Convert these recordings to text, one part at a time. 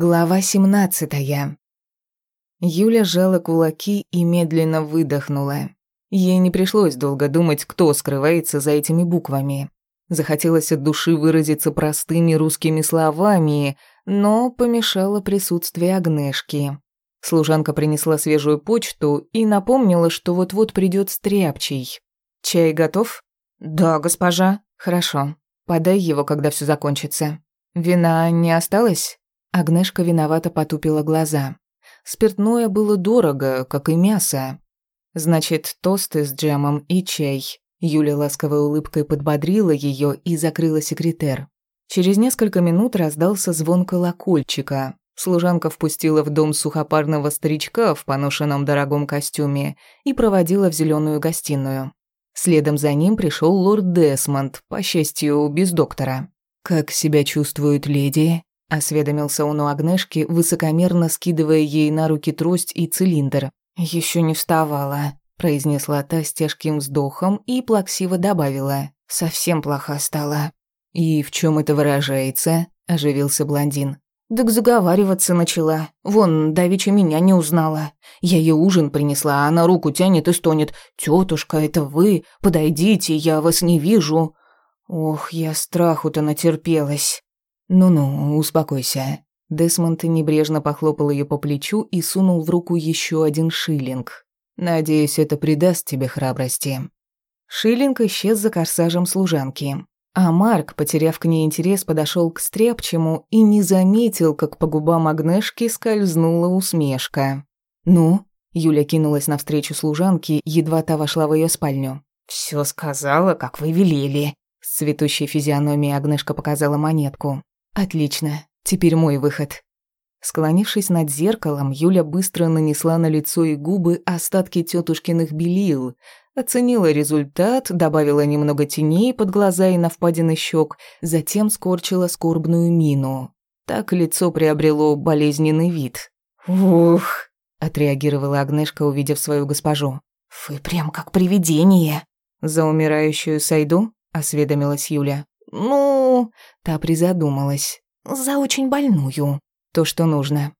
Глава 17. Юля сжала кулаки и медленно выдохнула. Ей не пришлось долго думать, кто скрывается за этими буквами. Захотелось от души выразиться простыми русскими словами, но помешало присутствие Агнешки. Служанка принесла свежую почту и напомнила, что вот-вот придет стряпчий. «Чай готов?» «Да, госпожа». «Хорошо. Подай его, когда все закончится. Вина не осталось?» Агнешка виновато потупила глаза. Спиртное было дорого, как и мясо. Значит, тосты с джемом и чай. Юля ласковой улыбкой подбодрила ее и закрыла секретер. Через несколько минут раздался звон колокольчика. Служанка впустила в дом сухопарного старичка в поношенном дорогом костюме и проводила в зеленую гостиную. Следом за ним пришел лорд Десмонд, по счастью, без доктора. «Как себя чувствует леди?» Осведомился он у Агнешки, высокомерно скидывая ей на руки трость и цилиндр. Еще не вставала», – произнесла та с тяжким вздохом и плаксиво добавила. «Совсем плохо стало». «И в чем это выражается?» – оживился блондин. «Так заговариваться начала. Вон, давеча меня не узнала. Я ей ужин принесла, а она руку тянет и стонет. «Тётушка, это вы? Подойдите, я вас не вижу». Ох, я страху-то натерпелась. «Ну-ну, успокойся». Десмонд небрежно похлопал ее по плечу и сунул в руку еще один шиллинг. «Надеюсь, это придаст тебе храбрости». Шиллинг исчез за корсажем служанки. А Марк, потеряв к ней интерес, подошел к стряпчему и не заметил, как по губам Агнешки скользнула усмешка. «Ну?» – Юля кинулась навстречу служанке, едва та вошла в ее спальню. «Всё сказала, как вы велели», – с цветущей физиономией Агнешка показала монетку. Отлично. Теперь мой выход. Склонившись над зеркалом, Юля быстро нанесла на лицо и губы остатки тетушкиных белил, оценила результат, добавила немного теней под глаза и на впадины щек, затем скорчила скорбную мину. Так лицо приобрело болезненный вид. «Ух!» – отреагировала Агнешка, увидев свою госпожу. «Вы прям как привидение!» «За умирающую Сайду?» – осведомилась Юля. «Ну...» Та призадумалась. «За очень больную». То, что нужно.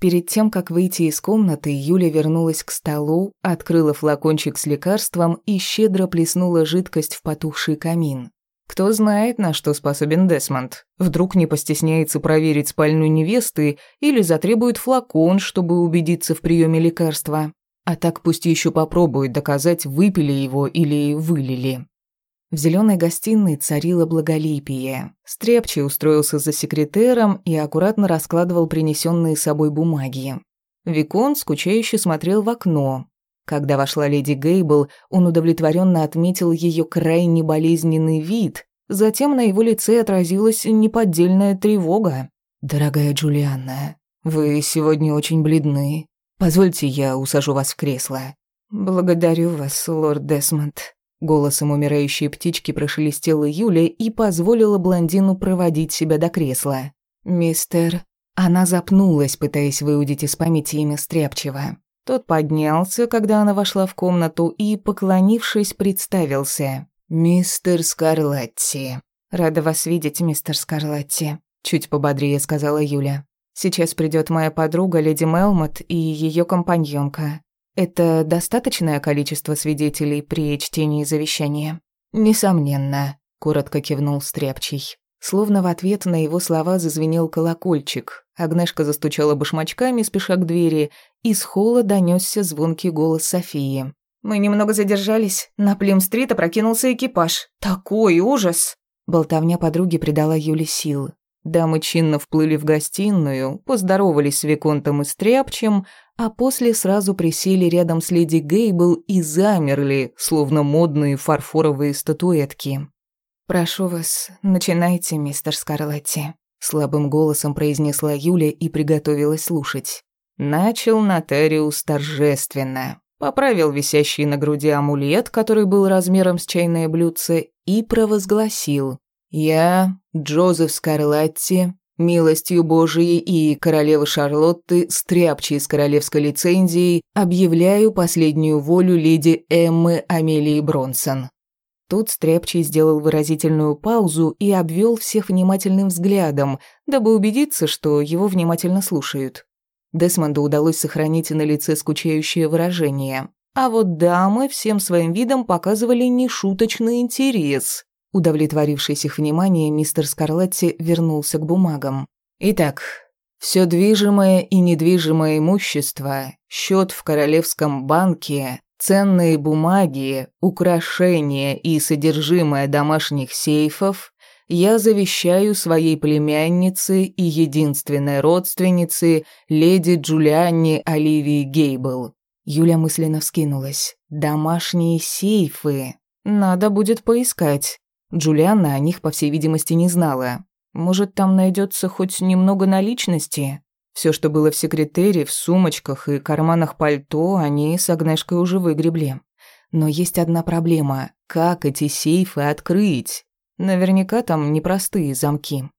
Перед тем, как выйти из комнаты, Юля вернулась к столу, открыла флакончик с лекарством и щедро плеснула жидкость в потухший камин. Кто знает, на что способен Десмонд. Вдруг не постесняется проверить спальню невесты или затребует флакон, чтобы убедиться в приеме лекарства. А так пусть еще попробует доказать, выпили его или вылили. В зеленой гостиной царило благолепие. Стряпчий устроился за секретером и аккуратно раскладывал принесенные с собой бумаги. Викон скучающе смотрел в окно. Когда вошла леди Гейбл, он удовлетворенно отметил ее крайне болезненный вид, затем на его лице отразилась неподдельная тревога. «Дорогая Джулианна, вы сегодня очень бледны. Позвольте, я усажу вас в кресло». «Благодарю вас, лорд Десмонд», Голосом умирающей птички прошелестела Юля и позволила блондину проводить себя до кресла. «Мистер...» Она запнулась, пытаясь выудить из памяти имя Стряпчего. Тот поднялся, когда она вошла в комнату, и, поклонившись, представился. «Мистер Скарлатти». «Рада вас видеть, мистер Скарлатти», — чуть пободрее сказала Юля. «Сейчас придет моя подруга, леди Мелмот, и ее компаньонка. Это достаточное количество свидетелей при чтении завещания? Несомненно, коротко кивнул Стряпчий. Словно в ответ на его слова зазвенел колокольчик. Агнешка застучала башмачками, спеша к двери, и с холла донесся звонкий голос Софии. «Мы немного задержались. На Плим-стрит опрокинулся экипаж. Такой ужас!» Болтовня подруги придала Юле сил. Дамы чинно вплыли в гостиную, поздоровались с Виконтом и Стряпчем, а после сразу присели рядом с леди Гейбл и замерли, словно модные фарфоровые статуэтки. «Прошу вас, начинайте, мистер Скарлатти», — слабым голосом произнесла Юля и приготовилась слушать. Начал нотариус торжественно, поправил висящий на груди амулет, который был размером с чайное блюдце, и провозгласил «Я, Джозеф Скарлатти, Милостью Божией и королевы Шарлотты, стряпчей с королевской лицензией, объявляю последнюю волю леди Эммы Амелии Бронсон. Тут Стряпчий сделал выразительную паузу и обвел всех внимательным взглядом, дабы убедиться, что его внимательно слушают. Десмонду удалось сохранить на лице скучающее выражение. А вот дамы всем своим видом показывали нешуточный интерес. Удовлетворившись их вниманием, мистер Скарлатти вернулся к бумагам. «Итак, все движимое и недвижимое имущество, счет в Королевском банке, ценные бумаги, украшения и содержимое домашних сейфов я завещаю своей племяннице и единственной родственнице, леди Джулианне Оливии Гейбл. Юля мысленно вскинулась. Домашние сейфы. Надо будет поискать. Джулианна о них, по всей видимости, не знала. Может, там найдется хоть немного наличности? Все, что было в секретере, в сумочках и карманах пальто, они с Агнешкой уже выгребли. Но есть одна проблема. Как эти сейфы открыть? Наверняка там непростые замки.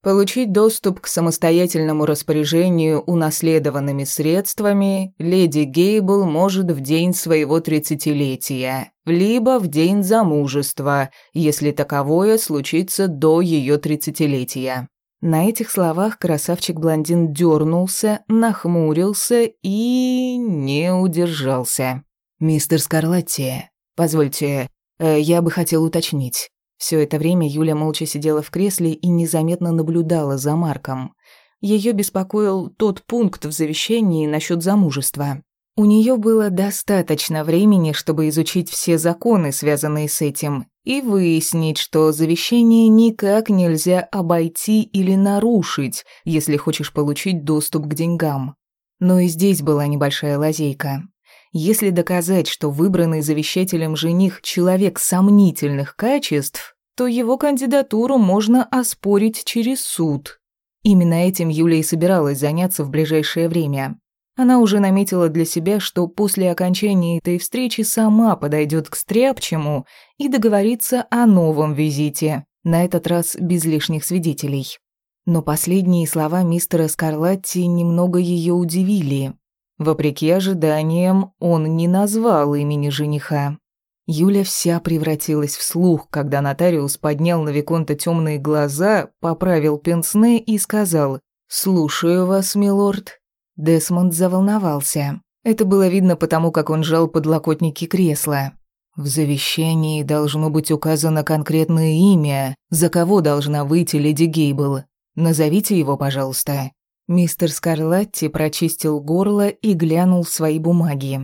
Получить доступ к самостоятельному распоряжению унаследованными средствами леди Гейбл может в день своего тридцатилетия, либо в день замужества, если таковое случится до ее тридцатилетия. На этих словах красавчик-блондин дернулся, нахмурился и не удержался. «Мистер Скарлатти, позвольте, э, я бы хотел уточнить. Все это время Юля молча сидела в кресле и незаметно наблюдала за Марком. Ее беспокоил тот пункт в завещании насчет замужества. У нее было достаточно времени, чтобы изучить все законы, связанные с этим, и выяснить, что завещание никак нельзя обойти или нарушить, если хочешь получить доступ к деньгам. Но и здесь была небольшая лазейка. Если доказать, что выбранный завещателем жених человек сомнительных качеств, то его кандидатуру можно оспорить через суд. Именно этим Юля и собиралась заняться в ближайшее время. Она уже наметила для себя, что после окончания этой встречи сама подойдет к Стряпчему и договорится о новом визите, на этот раз без лишних свидетелей. Но последние слова мистера Скарлатти немного ее удивили. Вопреки ожиданиям, он не назвал имени жениха. Юля вся превратилась в слух, когда нотариус поднял на Виконта темные глаза, поправил пенсне и сказал «Слушаю вас, милорд». Десмонд заволновался. Это было видно потому, как он жал подлокотники кресла. В завещании должно быть указано конкретное имя, за кого должна выйти леди Гейбл. Назовите его, пожалуйста. Мистер Скарлатти прочистил горло и глянул в свои бумаги.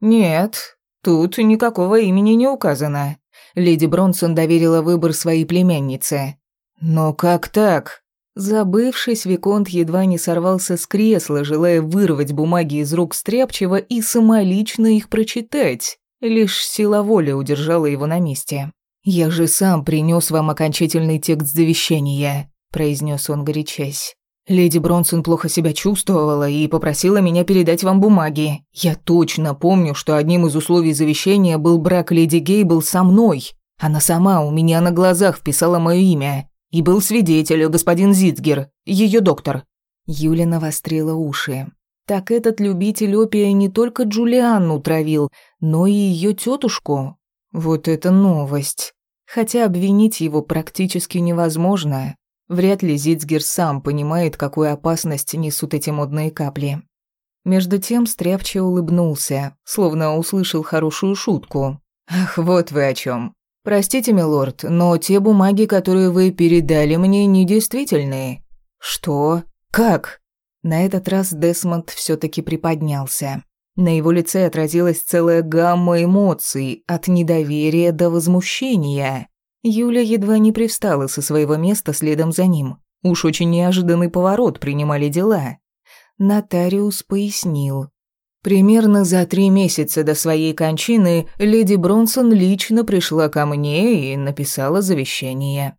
«Нет, тут никакого имени не указано. Леди Бронсон доверила выбор своей племяннице». «Но как так?» Забывшись, Виконт едва не сорвался с кресла, желая вырвать бумаги из рук Стряпчего и самолично их прочитать. Лишь сила воли удержала его на месте. «Я же сам принес вам окончательный текст завещания», – произнес он, горячась. Леди Бронсон плохо себя чувствовала и попросила меня передать вам бумаги. Я точно помню, что одним из условий завещания был брак леди Гейбл со мной. Она сама у меня на глазах вписала мое имя. И был свидетель, господин Зитгер, ее доктор». Юля навострила уши. Так этот любитель опия не только Джулианну травил, но и ее тетушку. Вот это новость. Хотя обвинить его практически невозможно. Вряд ли Зицгер сам понимает, какую опасность несут эти модные капли. Между тем Стряпча улыбнулся, словно услышал хорошую шутку. «Ах, вот вы о чем. Простите, милорд, но те бумаги, которые вы передали мне, недействительные». «Что? Как?» На этот раз Десмонд все таки приподнялся. На его лице отразилась целая гамма эмоций, от недоверия до возмущения. Юля едва не привстала со своего места следом за ним. Уж очень неожиданный поворот принимали дела. Нотариус пояснил. Примерно за три месяца до своей кончины леди Бронсон лично пришла ко мне и написала завещание.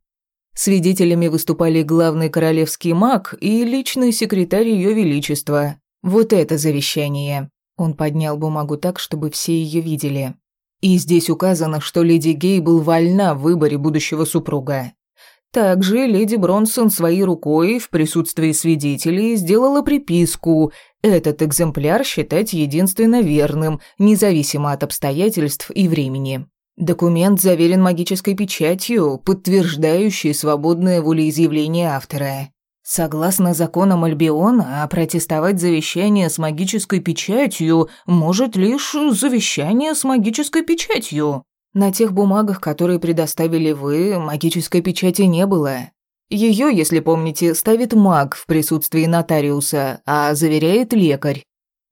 Свидетелями выступали главный королевский маг и личный секретарь Ее Величества. Вот это завещание. Он поднял бумагу так, чтобы все ее видели. И здесь указано, что леди Гейбл вольна в выборе будущего супруга. Также леди Бронсон своей рукой в присутствии свидетелей сделала приписку этот экземпляр считать единственно верным, независимо от обстоятельств и времени. Документ заверен магической печатью, подтверждающей свободное волеизъявление автора. Согласно законам Альбиона, протестовать завещание с магической печатью может лишь завещание с магической печатью. На тех бумагах, которые предоставили вы, магической печати не было. Ее, если помните, ставит маг в присутствии нотариуса, а заверяет лекарь.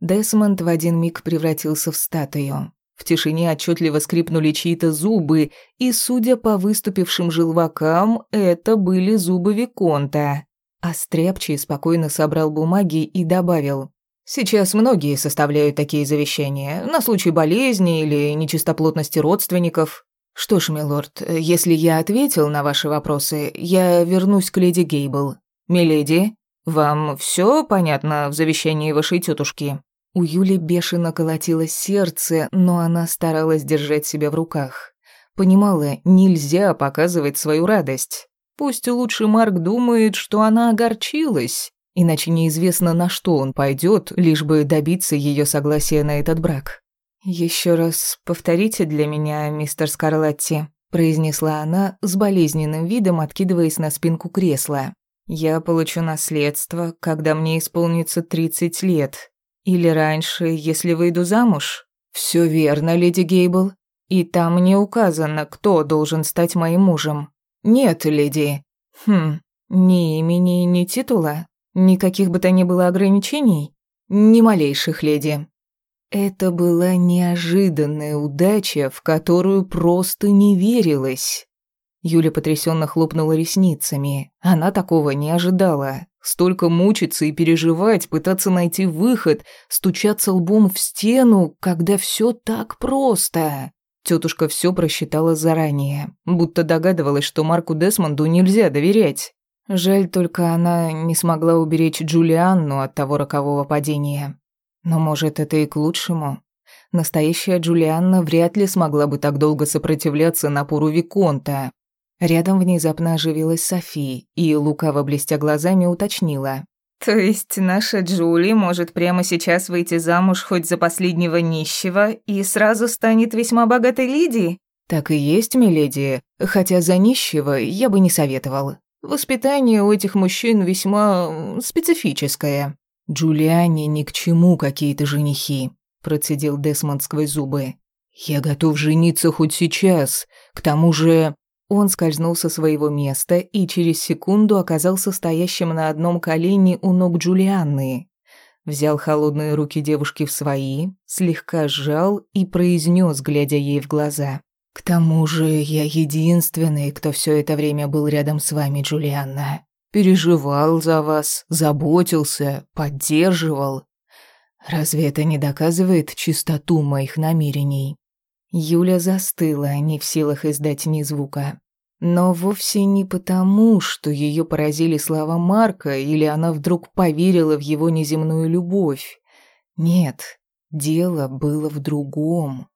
Десмонд в один миг превратился в статую. В тишине отчетливо скрипнули чьи-то зубы, и, судя по выступившим желвакам, это были зубы Виконта. А Стряпчий спокойно собрал бумаги и добавил. «Сейчас многие составляют такие завещания, на случай болезни или нечистоплотности родственников. Что ж, милорд, если я ответил на ваши вопросы, я вернусь к леди Гейбл. Миледи, вам все понятно в завещании вашей тетушки?» У Юли бешено колотилось сердце, но она старалась держать себя в руках. Понимала, нельзя показывать свою радость. Пусть лучше Марк думает, что она огорчилась, иначе неизвестно, на что он пойдет, лишь бы добиться ее согласия на этот брак. Еще раз повторите для меня, мистер Скарлатти», произнесла она с болезненным видом, откидываясь на спинку кресла. «Я получу наследство, когда мне исполнится 30 лет. Или раньше, если выйду замуж?» Все верно, леди Гейбл. И там не указано, кто должен стать моим мужем. «Нет, леди». «Хм, ни имени, ни титула? Никаких бы то ни было ограничений?» «Ни малейших, леди». Это была неожиданная удача, в которую просто не верилось. Юля потрясенно хлопнула ресницами. Она такого не ожидала. Столько мучиться и переживать, пытаться найти выход, стучаться лбом в стену, когда все так просто. Тетушка все просчитала заранее, будто догадывалась, что Марку Десмонду нельзя доверять. Жаль только она не смогла уберечь Джулианну от того рокового падения. Но может, это и к лучшему. Настоящая Джулианна вряд ли смогла бы так долго сопротивляться напору Виконта. Рядом внезапно оживилась Софи и, лукаво блестя глазами, уточнила. То есть наша Джули может прямо сейчас выйти замуж хоть за последнего нищего и сразу станет весьма богатой леди? Так и есть, миледи, хотя за нищего я бы не советовал. Воспитание у этих мужчин весьма специфическое. Джулиане ни к чему какие-то женихи, процедил Десмонд сквозь зубы. Я готов жениться хоть сейчас. К тому же он скользнул со своего места и через секунду оказался стоящим на одном колене у ног Джулианны. Взял холодные руки девушки в свои, слегка сжал и произнес, глядя ей в глаза. «К тому же я единственный, кто все это время был рядом с вами, Джулианна. Переживал за вас, заботился, поддерживал. Разве это не доказывает чистоту моих намерений?» Юля застыла, не в силах издать ни звука. Но вовсе не потому, что ее поразили слова Марка или она вдруг поверила в его неземную любовь. Нет, дело было в другом.